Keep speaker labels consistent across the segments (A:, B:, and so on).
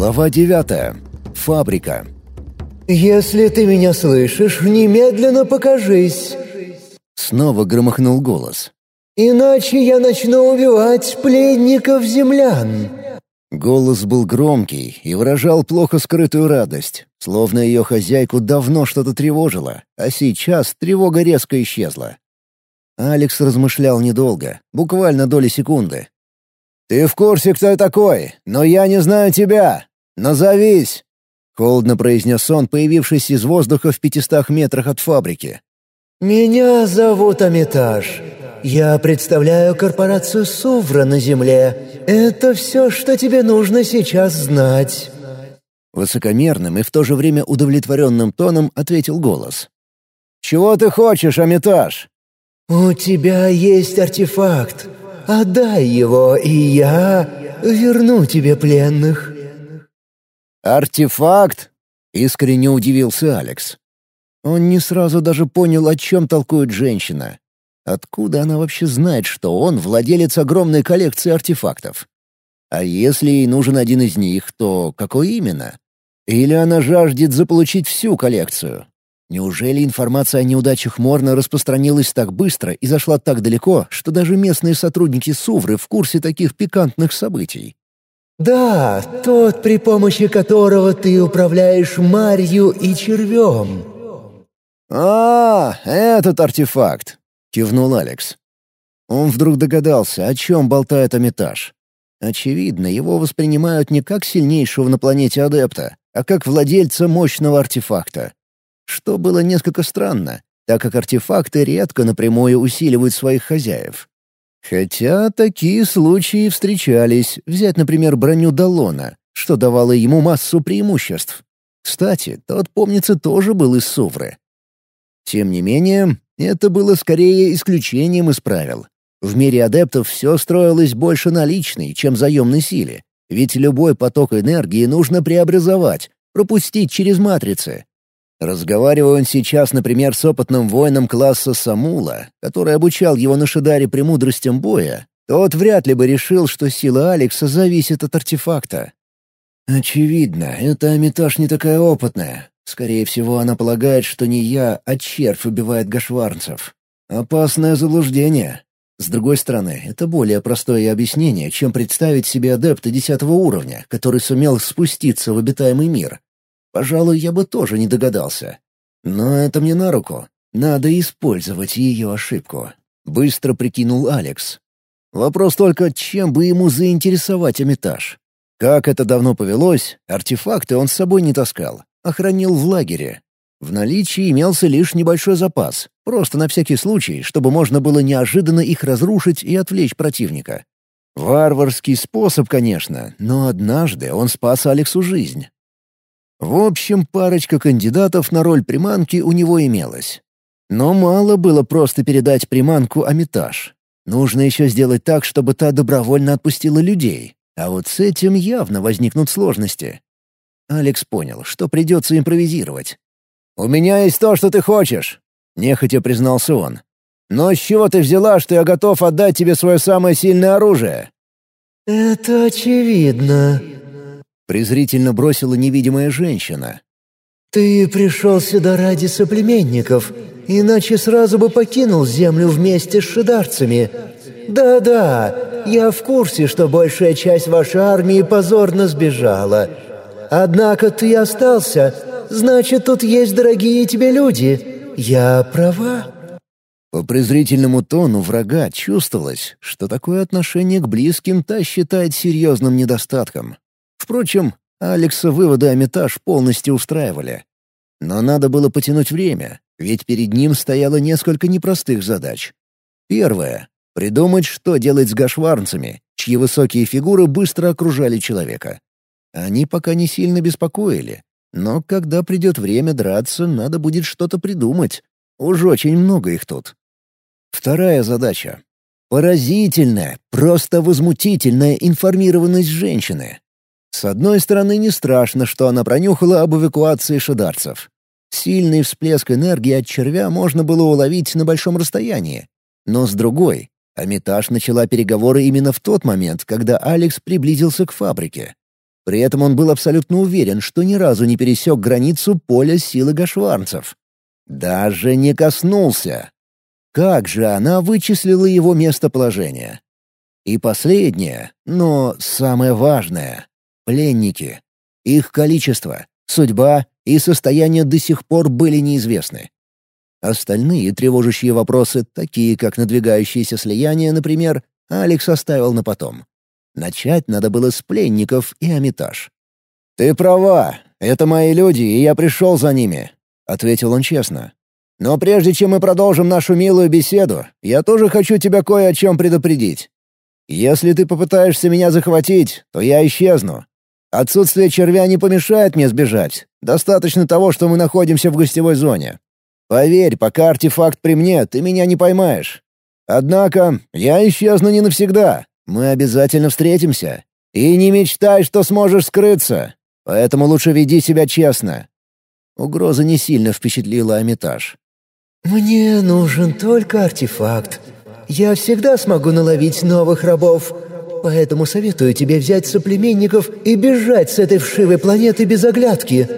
A: Глава девятая. Фабрика.
B: «Если ты меня слышишь, немедленно покажись!»
A: Снова громыхнул голос.
B: «Иначе я начну убивать пленников-землян!»
A: Голос был громкий и выражал плохо скрытую радость, словно ее хозяйку давно что-то тревожило, а сейчас тревога резко исчезла. Алекс размышлял недолго, буквально доли секунды. «Ты в курсе, кто я такой, но я не знаю тебя! Назовись!» — холодно произнес он, появившись из воздуха в пятистах метрах от фабрики.
B: «Меня зовут Амитаж. Я представляю корпорацию Сувра на Земле. Это все, что тебе нужно сейчас знать».
A: Высокомерным и в то же время удовлетворенным тоном ответил голос. «Чего ты хочешь, Амитаж?»
B: «У тебя есть артефакт. Отдай его, и я верну тебе пленных».
A: «Артефакт?» — искренне удивился Алекс. Он не сразу даже понял, о чем толкует женщина. Откуда она вообще знает, что он владелец огромной коллекции артефактов? А если ей нужен один из них, то какой именно? Или она жаждет заполучить всю коллекцию? Неужели информация о неудачах Морна распространилась так быстро и зашла так далеко, что даже местные сотрудники Сувры в курсе таких пикантных событий?
B: «Да, тот, при помощи которого ты управляешь Марью и червем».
A: «А, этот артефакт!» — кивнул Алекс. Он вдруг догадался, о чем болтает Амитаж. Очевидно, его воспринимают не как сильнейшего на планете адепта, а как владельца мощного артефакта. Что было несколько странно, так как артефакты редко напрямую усиливают своих хозяев. Хотя такие случаи встречались, взять, например, броню Далона, что давало ему массу преимуществ. Кстати, тот, помнится, тоже был из Сувры. Тем не менее, это было скорее исключением из правил. В мире адептов все строилось больше на личной, чем заемной силе, ведь любой поток энергии нужно преобразовать, пропустить через матрицы. Разговаривая он сейчас, например, с опытным воином класса Самула, который обучал его на Шидаре премудростям боя, тот вряд ли бы решил, что сила Алекса зависит от артефакта. Очевидно, эта Амитаж не такая опытная. Скорее всего, она полагает, что не я, а червь убивает гашварнцев. Опасное заблуждение. С другой стороны, это более простое объяснение, чем представить себе адепта десятого уровня, который сумел спуститься в обитаемый мир. Пожалуй, я бы тоже не догадался. Но это мне на руку. Надо использовать ее ошибку. Быстро прикинул Алекс. Вопрос только, чем бы ему заинтересовать Амитаж. Как это давно повелось, артефакты он с собой не таскал, а хранил в лагере. В наличии имелся лишь небольшой запас, просто на всякий случай, чтобы можно было неожиданно их разрушить и отвлечь противника. Варварский способ, конечно, но однажды он спас Алексу жизнь. В общем, парочка кандидатов на роль приманки у него имелась. Но мало было просто передать приманку Амитаж. Нужно еще сделать так, чтобы та добровольно отпустила людей. А вот с этим явно возникнут сложности. Алекс понял, что придется импровизировать. «У меня есть то, что ты хочешь», — нехотя признался он. «Но с чего ты взяла, что я готов отдать тебе свое самое сильное оружие?»
B: «Это очевидно»,
A: презрительно бросила невидимая женщина.
B: «Ты пришел сюда ради соплеменников, иначе сразу бы покинул землю вместе с шидарцами. Да-да, я в курсе, что большая часть вашей армии позорно сбежала. Однако ты остался, значит, тут есть дорогие тебе люди. Я права?»
A: По презрительному тону врага чувствовалось, что такое отношение к близким та считает серьезным недостатком. Впрочем, Алекса выводы о метаж полностью устраивали. Но надо было потянуть время, ведь перед ним стояло несколько непростых задач. Первое — придумать, что делать с гашварнцами, чьи высокие фигуры быстро окружали человека. Они пока не сильно беспокоили, но когда придет время драться, надо будет что-то придумать. Уж очень много их тут. Вторая задача. Поразительная, просто возмутительная информированность женщины. С одной стороны, не страшно, что она пронюхала об эвакуации шидарцев. Сильный всплеск энергии от червя можно было уловить на большом расстоянии. Но с другой, Амитаж начала переговоры именно в тот момент, когда Алекс приблизился к фабрике. При этом он был абсолютно уверен, что ни разу не пересек границу поля силы гашварцев. Даже не коснулся. Как же она вычислила его местоположение? И последнее, но самое важное — пленники. Их количество, судьба и состояние до сих пор были неизвестны. Остальные тревожащие вопросы, такие как надвигающееся слияние, например, Алекс оставил на потом. Начать надо было с пленников и Амитаж. «Ты права, это мои люди, и я пришел за ними», — ответил он честно. «Но прежде чем мы продолжим нашу милую беседу, я тоже хочу тебя кое о чем предупредить. Если ты попытаешься меня захватить, то я исчезну. Отсутствие червя не помешает мне сбежать. Достаточно того, что мы находимся в гостевой зоне. Поверь, пока артефакт при мне, ты меня не поймаешь. Однако я исчезну не навсегда. Мы обязательно встретимся. И не мечтай, что сможешь скрыться. Поэтому лучше веди себя честно». Угроза не сильно впечатлила Амитаж.
B: «Мне нужен только артефакт. Я всегда смогу наловить новых рабов. Поэтому советую тебе взять соплеменников и бежать с этой вшивой планеты без оглядки.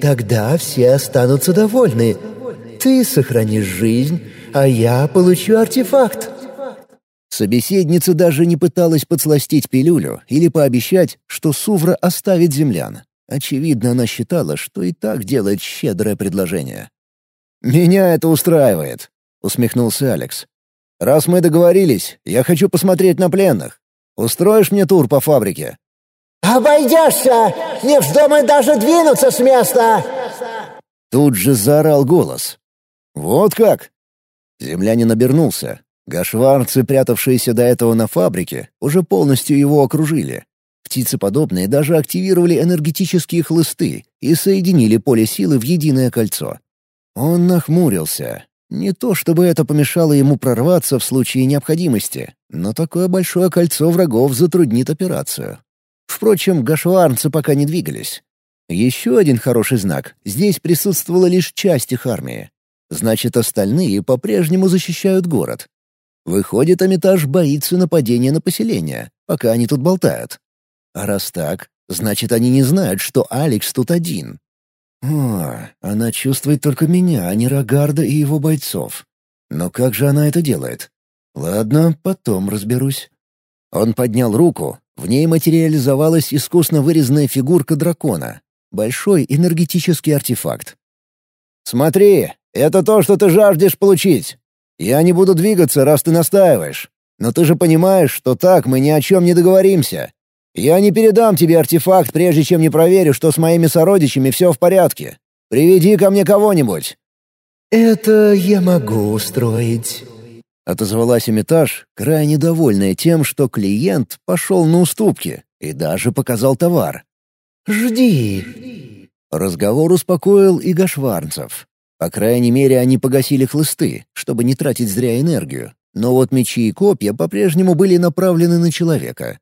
B: Тогда все останутся довольны. Ты сохранишь жизнь, а я получу артефакт».
A: Собеседница даже не пыталась подсластить пилюлю или пообещать, что Сувра оставит землян. Очевидно, она считала, что и так делает щедрое предложение. «Меня это устраивает», — усмехнулся Алекс. «Раз мы договорились, я хочу посмотреть на пленных. Устроишь мне тур по фабрике?»
B: «Обойдешься! Не вздумай даже двинуться с места!»
A: Тут же заорал голос. «Вот как?» Землянин обернулся. Гашварцы, прятавшиеся до этого на фабрике, уже полностью его окружили. Птицеподобные даже активировали энергетические хлысты и соединили поле силы в единое кольцо. Он нахмурился. Не то чтобы это помешало ему прорваться в случае необходимости, но такое большое кольцо врагов затруднит операцию. Впрочем, гашварцы пока не двигались. Еще один хороший знак — здесь присутствовала лишь часть их армии. Значит, остальные по-прежнему защищают город. Выходит, Амитаж боится нападения на поселение, пока они тут болтают. А раз так, значит, они не знают, что Алекс тут один. О, она чувствует только меня, а не Рогарда и его бойцов. Но как же она это делает? Ладно, потом разберусь. Он поднял руку, в ней материализовалась искусно вырезанная фигурка дракона. Большой энергетический артефакт. «Смотри, это то, что ты жаждешь получить. Я не буду двигаться, раз ты настаиваешь. Но ты же понимаешь, что так мы ни о чем не договоримся. Я не передам тебе артефакт, прежде чем не проверю, что с моими сородичами все в порядке. Приведи ко мне кого-нибудь».
B: «Это я могу устроить», —
A: отозвалась Эмитаж, крайне довольная тем, что клиент пошел на уступки и даже показал товар.
B: «Жди».
A: Разговор успокоил и Гашварнцев. По крайней мере, они погасили хлысты, чтобы не тратить зря энергию. Но вот мечи и копья по-прежнему были направлены на человека.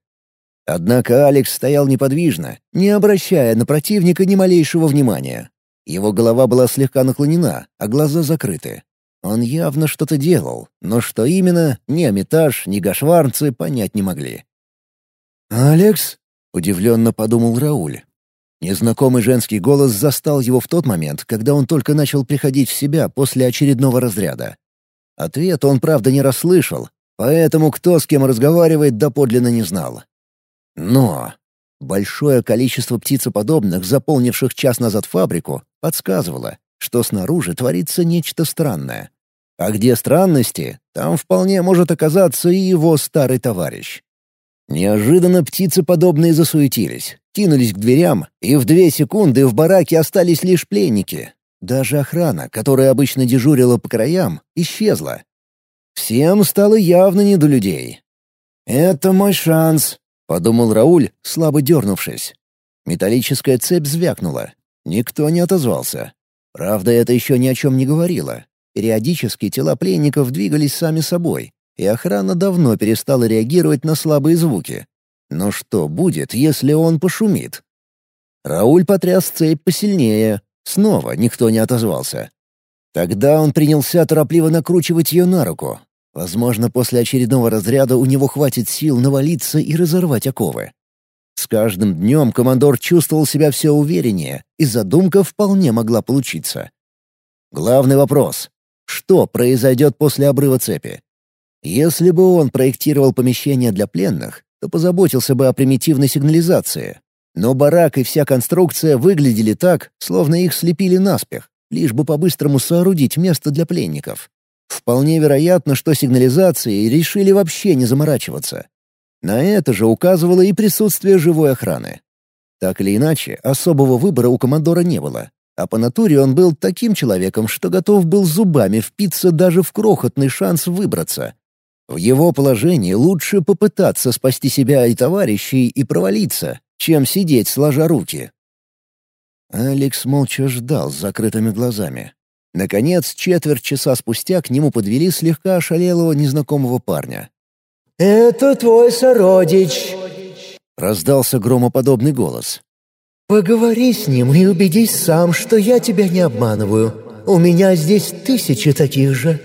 A: Однако Алекс стоял неподвижно, не обращая на противника ни малейшего внимания. Его голова была слегка наклонена, а глаза закрыты. Он явно что-то делал, но что именно, ни Амитаж, ни Гашварнцы понять не могли. «Алекс?» — удивленно подумал Рауль. Незнакомый женский голос застал его в тот момент, когда он только начал приходить в себя после очередного разряда. Ответ он, правда, не расслышал, поэтому кто с кем разговаривает, доподлинно не знал. Но большое количество птицеподобных, заполнивших час назад фабрику, подсказывало, что снаружи творится нечто странное. А где странности, там вполне может оказаться и его старый товарищ. Неожиданно птицеподобные засуетились, кинулись к дверям, и в две секунды в бараке остались лишь пленники. Даже охрана, которая обычно дежурила по краям, исчезла. Всем стало явно не до людей. «Это мой шанс», — подумал Рауль, слабо дернувшись. Металлическая цепь звякнула. Никто не отозвался. Правда, это еще ни о чем не говорило. Периодически тела пленников двигались сами собой, и охрана давно перестала реагировать на слабые звуки. Но что будет, если он пошумит? Рауль потряс цепь посильнее. Снова никто не отозвался. Тогда он принялся торопливо накручивать ее на руку, Возможно, после очередного разряда у него хватит сил навалиться и разорвать оковы. С каждым днем командор чувствовал себя все увереннее, и задумка вполне могла получиться. Главный вопрос — что произойдет после обрыва цепи? Если бы он проектировал помещение для пленных, то позаботился бы о примитивной сигнализации. Но барак и вся конструкция выглядели так, словно их слепили наспех, лишь бы по-быстрому соорудить место для пленников. Вполне вероятно, что сигнализацией решили вообще не заморачиваться. На это же указывало и присутствие живой охраны. Так или иначе, особого выбора у командора не было. А по натуре он был таким человеком, что готов был зубами впиться даже в крохотный шанс выбраться. В его положении лучше попытаться спасти себя и товарищей и провалиться, чем сидеть сложа руки. Алекс молча ждал с закрытыми глазами. Наконец, четверть часа спустя к нему подвели слегка ошалелого незнакомого парня.
B: «Это твой сородич!»
A: — раздался громоподобный голос.
B: «Поговори с ним и убедись сам, что я тебя не обманываю. У меня здесь тысячи таких же».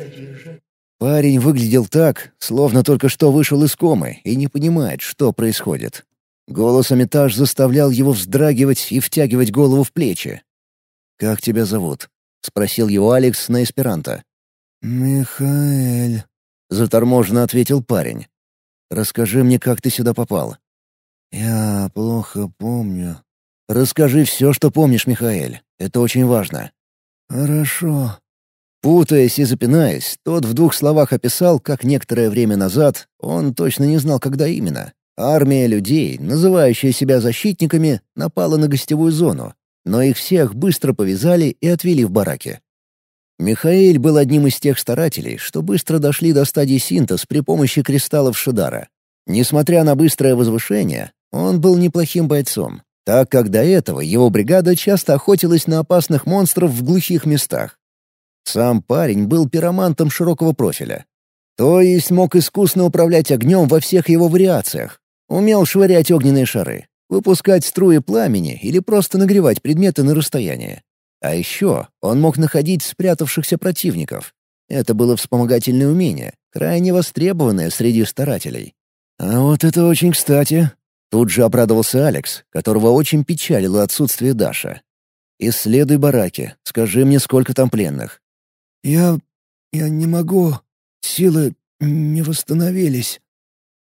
A: Парень выглядел так, словно только что вышел из комы и не понимает, что происходит. Голос Амитаж заставлял его вздрагивать и втягивать голову в плечи. «Как тебя зовут?» — спросил его Алекс на эсперанто.
B: «Михаэль», —
A: заторможенно ответил парень. «Расскажи мне, как ты сюда попал».
B: «Я плохо помню».
A: «Расскажи все, что помнишь, Михаэль. Это очень важно».
B: «Хорошо».
A: Путаясь и запинаясь, тот в двух словах описал, как некоторое время назад, он точно не знал, когда именно, армия людей, называющая себя защитниками, напала на гостевую зону, но их всех быстро повязали и отвели в бараки. Михаил был одним из тех старателей, что быстро дошли до стадии синтез при помощи кристаллов Шидара. Несмотря на быстрое возвышение, он был неплохим бойцом, так как до этого его бригада часто охотилась на опасных монстров в глухих местах. Сам парень был пиромантом широкого профиля. То есть мог искусно управлять огнем во всех его вариациях. Умел швырять огненные шары, выпускать струи пламени или просто нагревать предметы на расстоянии. А еще он мог находить спрятавшихся противников. Это было вспомогательное умение, крайне востребованное среди старателей. «А вот это очень кстати!» Тут же обрадовался Алекс, которого очень печалило отсутствие Даша. «Исследуй бараки, скажи мне, сколько там пленных».
B: «Я... я не могу. Силы не восстановились».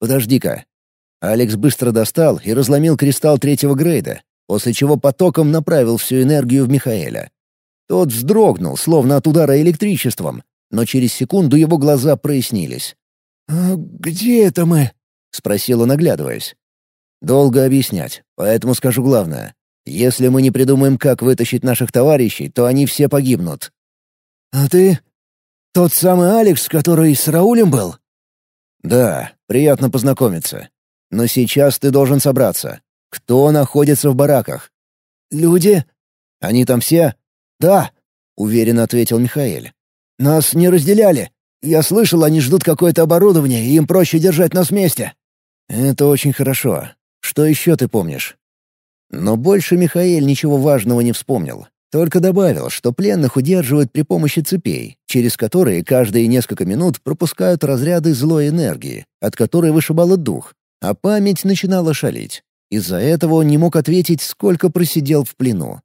A: «Подожди-ка, Алекс быстро достал и разломил кристалл третьего грейда, после чего потоком направил всю энергию в Михаэля. Тот вздрогнул, словно от удара электричеством, но через секунду его глаза прояснились.
B: «А где это мы?»
A: — спросил он, оглядываясь. «Долго объяснять, поэтому скажу главное. Если мы не придумаем, как вытащить наших товарищей, то они все погибнут».
B: «А ты? Тот самый Алекс, который с Раулем был?»
A: «Да, приятно познакомиться. Но сейчас ты должен собраться. Кто находится в бараках?
B: Люди?
A: Они там все?
B: Да,
A: уверенно ответил Михаил.
B: Нас не разделяли. Я слышал, они ждут какое-то оборудование, и им проще держать нас вместе.
A: Это очень хорошо. Что еще ты помнишь? Но больше Михаил ничего важного не вспомнил. Только добавил, что пленных удерживают при помощи цепей, через которые каждые несколько минут пропускают разряды злой энергии, от которой вышибало дух, а память начинала шалить. Из-за этого он не мог ответить, сколько просидел в плену.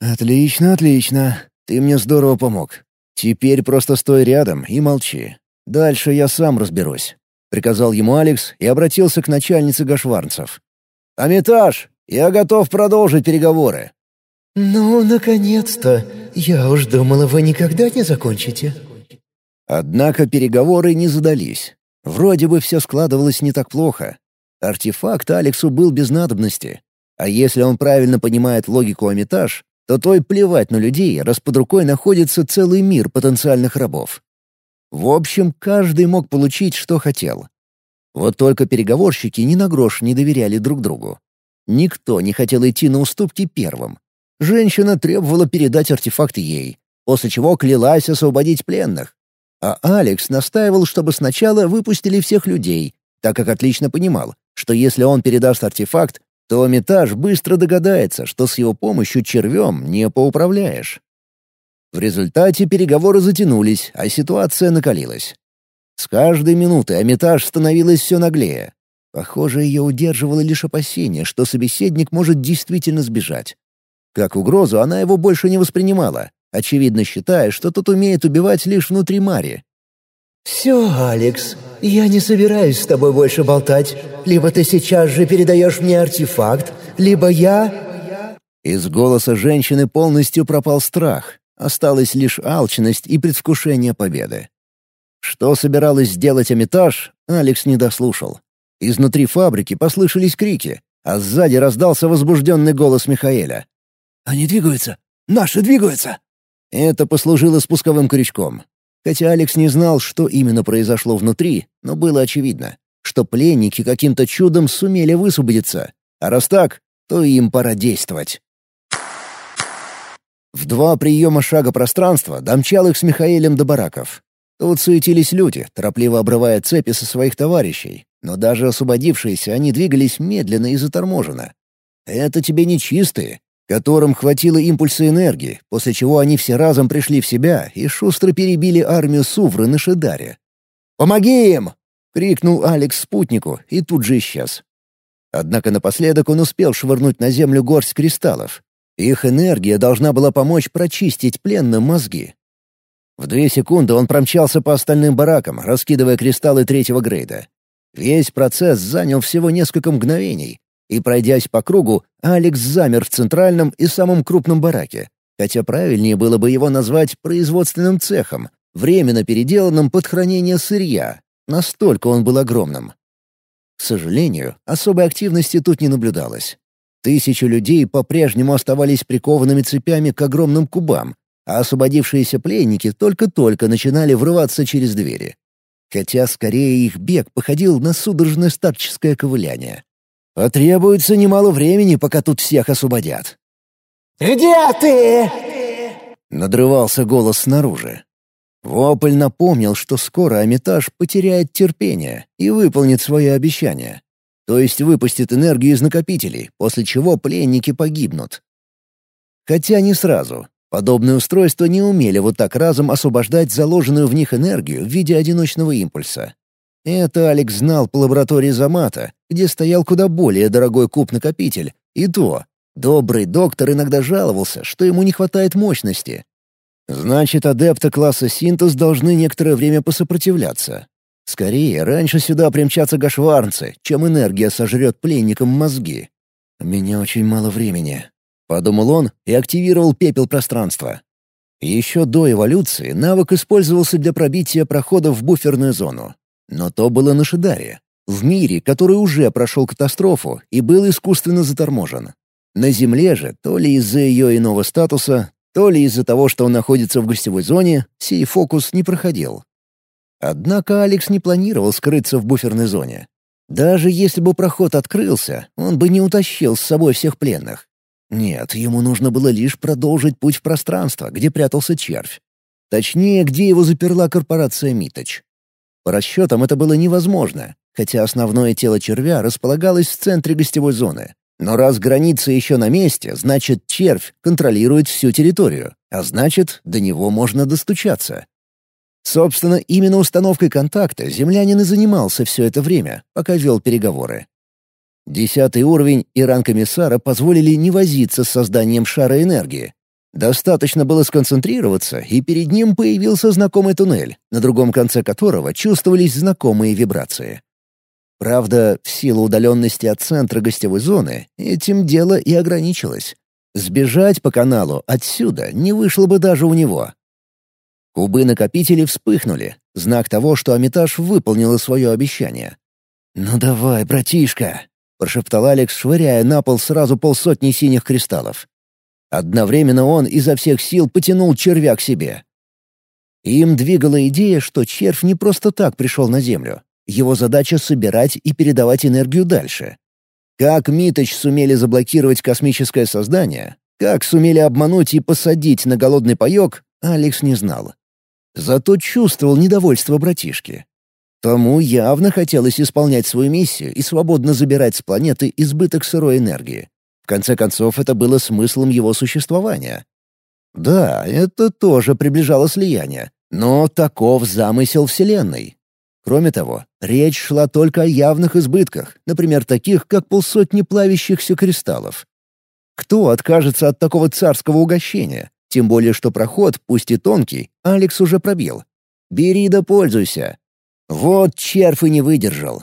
A: «Отлично, отлично. Ты мне здорово помог. Теперь просто стой рядом и молчи. Дальше я сам разберусь», — приказал ему Алекс и обратился к начальнице Гашварнцев. «Амитаж, я готов продолжить переговоры».
B: «Ну, наконец-то! Я уж думала, вы никогда не закончите».
A: Однако переговоры не задались. Вроде бы все складывалось не так плохо, Артефакт Алексу был без надобности. А если он правильно понимает логику Амитаж, то той плевать на людей, раз под рукой находится целый мир потенциальных рабов. В общем, каждый мог получить, что хотел. Вот только переговорщики ни на грош не доверяли друг другу. Никто не хотел идти на уступки первым. Женщина требовала передать артефакт ей, после чего клялась освободить пленных. А Алекс настаивал, чтобы сначала выпустили всех людей, так как отлично понимал, что если он передаст артефакт, то Митаж быстро догадается, что с его помощью червем не поуправляешь. В результате переговоры затянулись, а ситуация накалилась. С каждой минутой Амитаж становилась все наглее. Похоже, ее удерживало лишь опасение, что собеседник может действительно сбежать. Как угрозу она его больше не воспринимала, очевидно считая, что тот умеет убивать лишь внутри Мари.
B: «Все, Алекс, я не собираюсь с тобой больше болтать. Либо ты сейчас же передаешь мне артефакт, либо я...»
A: Из голоса женщины полностью пропал страх. Осталась лишь алчность и предвкушение победы. Что собиралась сделать Амитаж, Алекс не дослушал. Изнутри фабрики послышались крики, а сзади раздался возбужденный голос Михаэля. «Они двигаются! Наши двигаются!» Это послужило спусковым крючком. Хотя Алекс не знал, что именно произошло внутри, но было очевидно, что пленники каким-то чудом сумели высвободиться. А раз так, то им пора действовать. В два приема шага пространства домчал их с Михаэлем до бараков. Тут суетились люди, торопливо обрывая цепи со своих товарищей, но даже освободившиеся они двигались медленно и заторможенно. Это тебе не чистые, которым хватило импульса энергии, после чего они все разом пришли в себя и шустро перебили армию Сувры на Шидаре. «Помоги им!» — крикнул Алекс спутнику и тут же исчез. Однако напоследок он успел швырнуть на землю горсть кристаллов. Их энергия должна была помочь прочистить пленным мозги. В две секунды он промчался по остальным баракам, раскидывая кристаллы третьего грейда. Весь процесс занял всего несколько мгновений, и, пройдясь по кругу, Алекс замер в центральном и самом крупном бараке, хотя правильнее было бы его назвать производственным цехом, временно переделанным под хранение сырья. Настолько он был огромным. К сожалению, особой активности тут не наблюдалось. Тысячи людей по-прежнему оставались прикованными цепями к огромным кубам, а освободившиеся пленники только-только начинали врываться через двери. Хотя скорее их бег походил на судорожное старческое ковыляние. Потребуется немало времени, пока тут всех освободят.
B: «Где ты?»
A: — надрывался голос снаружи. Вопль напомнил, что скоро Амитаж потеряет терпение и выполнит свое обещание. То есть выпустит энергию из накопителей, после чего пленники погибнут. Хотя не сразу. Подобные устройства не умели вот так разом освобождать заложенную в них энергию в виде одиночного импульса. Это Алекс знал по лаборатории Замата, где стоял куда более дорогой куб-накопитель, и то. Добрый доктор иногда жаловался, что ему не хватает мощности. Значит, адепты класса синтез должны некоторое время посопротивляться. Скорее, раньше сюда примчатся гашварнцы, чем энергия сожрет пленникам мозги. «У меня очень мало времени», — подумал он и активировал пепел пространства. Еще до эволюции навык использовался для пробития прохода в буферную зону. Но то было на Шидаре, в мире, который уже прошел катастрофу и был искусственно заторможен. На Земле же, то ли из-за ее иного статуса, то ли из-за того, что он находится в гостевой зоне, сей фокус не проходил. Однако Алекс не планировал скрыться в буферной зоне. Даже если бы проход открылся, он бы не утащил с собой всех пленных. Нет, ему нужно было лишь продолжить путь в пространство, где прятался червь. Точнее, где его заперла корпорация «Миточ». По расчетам это было невозможно, хотя основное тело червя располагалось в центре гостевой зоны. Но раз граница еще на месте, значит, червь контролирует всю территорию, а значит, до него можно достучаться. Собственно, именно установкой контакта землянин и занимался все это время, пока вел переговоры. Десятый уровень и ранг комиссара позволили не возиться с созданием шара энергии, Достаточно было сконцентрироваться, и перед ним появился знакомый туннель, на другом конце которого чувствовались знакомые вибрации. Правда, в силу удаленности от центра гостевой зоны этим дело и ограничилось. Сбежать по каналу отсюда не вышло бы даже у него. Кубы накопителей вспыхнули, знак того, что Амитаж выполнила свое обещание. «Ну давай, братишка!» — прошептал Алекс, швыряя на пол сразу полсотни синих кристаллов. Одновременно он изо всех сил потянул червя к себе. Им двигала идея, что червь не просто так пришел на Землю. Его задача — собирать и передавать энергию дальше. Как Миточ сумели заблокировать космическое создание, как сумели обмануть и посадить на голодный паёк, Алекс не знал. Зато чувствовал недовольство братишки. Тому явно хотелось исполнять свою миссию и свободно забирать с планеты избыток сырой энергии конце концов, это было смыслом его существования. Да, это тоже приближало слияние, но таков замысел Вселенной. Кроме того, речь шла только о явных избытках, например, таких, как полсотни плавящихся кристаллов. Кто откажется от такого царского угощения? Тем более, что проход, пусть и тонкий, Алекс уже пробил. Бери да пользуйся. Вот червь и не выдержал.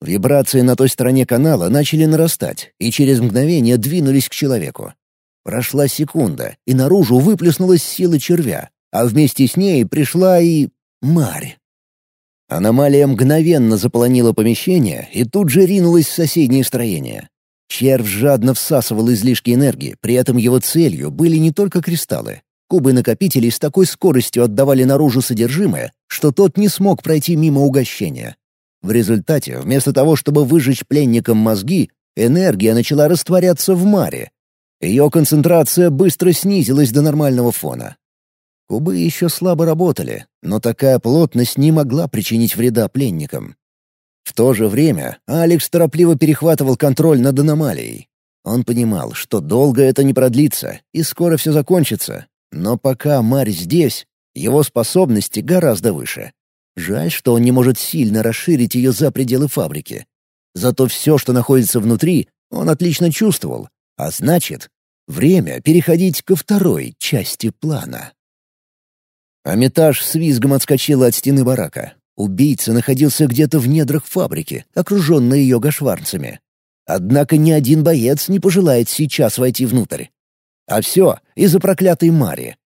A: Вибрации на той стороне канала начали нарастать, и через мгновение двинулись к человеку. Прошла секунда, и наружу выплеснулась сила червя, а вместе с ней пришла и... Марь. Аномалия мгновенно заполонила помещение и тут же ринулась в соседние строения. Червь жадно всасывал излишки энергии, при этом его целью были не только кристаллы. Кубы накопителей с такой скоростью отдавали наружу содержимое, что тот не смог пройти мимо угощения. В результате, вместо того, чтобы выжечь пленникам мозги, энергия начала растворяться в маре. Ее концентрация быстро снизилась до нормального фона. Кубы еще слабо работали, но такая плотность не могла причинить вреда пленникам. В то же время Алекс торопливо перехватывал контроль над аномалией. Он понимал, что долго это не продлится, и скоро все закончится. Но пока Марь здесь, его способности гораздо выше. Жаль, что он не может сильно расширить ее за пределы фабрики. Зато все, что находится внутри, он отлично чувствовал. А значит, время переходить ко второй части плана. Амитаж с визгом отскочила от стены барака. Убийца находился где-то в недрах фабрики, окруженный ее гашварцами. Однако ни один боец не пожелает сейчас войти внутрь. А все из-за проклятой Мари.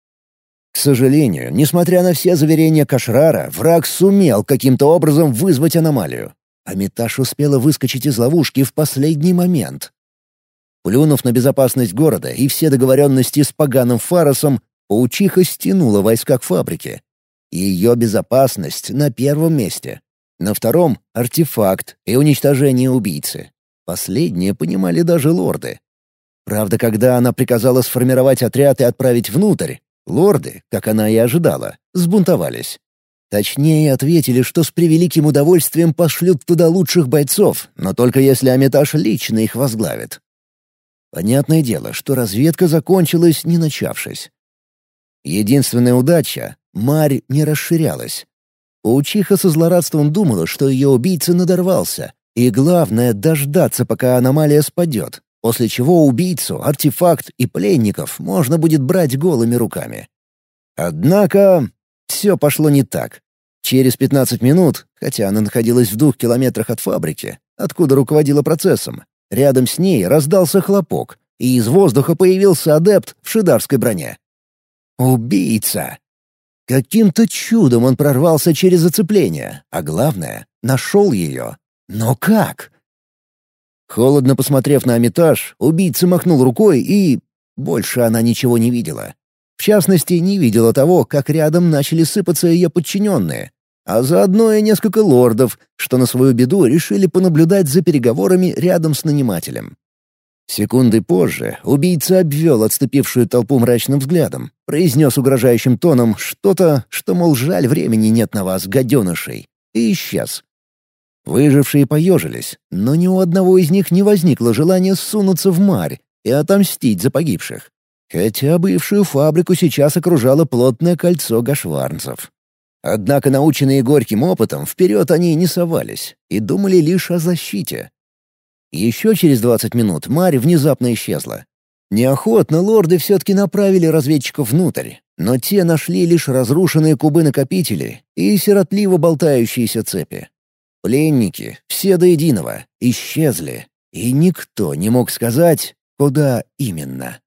A: К сожалению, несмотря на все заверения Кашрара, враг сумел каким-то образом вызвать аномалию. Амитаж успела выскочить из ловушки в последний момент. Плюнув на безопасность города и все договоренности с поганым Фаросом, паучиха стянула войска к фабрике, ее безопасность на первом месте. На втором — артефакт и уничтожение убийцы. Последнее понимали даже лорды. Правда, когда она приказала сформировать отряд и отправить внутрь, лорды, как она и ожидала, сбунтовались. Точнее, ответили, что с превеликим удовольствием пошлют туда лучших бойцов, но только если Амитаж лично их возглавит. Понятное дело, что разведка закончилась, не начавшись. Единственная удача Марь не расширялась. Паучиха со злорадством думала, что ее убийца надорвался, и главное — дождаться, пока аномалия спадет, после чего убийцу, артефакт и пленников можно будет брать голыми руками. Однако все пошло не так. Через 15 минут, хотя она находилась в двух километрах от фабрики, откуда руководила процессом, рядом с ней раздался хлопок, и из воздуха появился адепт в шидарской броне. Убийца! Каким-то чудом он прорвался через зацепление, а главное — нашел ее. Но как? Холодно посмотрев на Амитаж, убийца махнул рукой и... Больше она ничего не видела. В частности, не видела того, как рядом начали сыпаться ее подчиненные, а заодно и несколько лордов, что на свою беду решили понаблюдать за переговорами рядом с нанимателем. Секунды позже убийца обвел отступившую толпу мрачным взглядом, произнес угрожающим тоном что-то, что, мол, жаль, времени нет на вас, гаденышей, и исчез. Выжившие поежились, но ни у одного из них не возникло желания сунуться в марь и отомстить за погибших. Хотя бывшую фабрику сейчас окружало плотное кольцо гашварнцев. Однако, наученные горьким опытом, вперед они не совались и думали лишь о защите. Еще через двадцать минут Марь внезапно исчезла. Неохотно лорды все-таки направили разведчиков внутрь, но те нашли лишь разрушенные кубы-накопители и сиротливо болтающиеся цепи. Пленники, все до единого, исчезли, и никто не мог сказать, куда именно.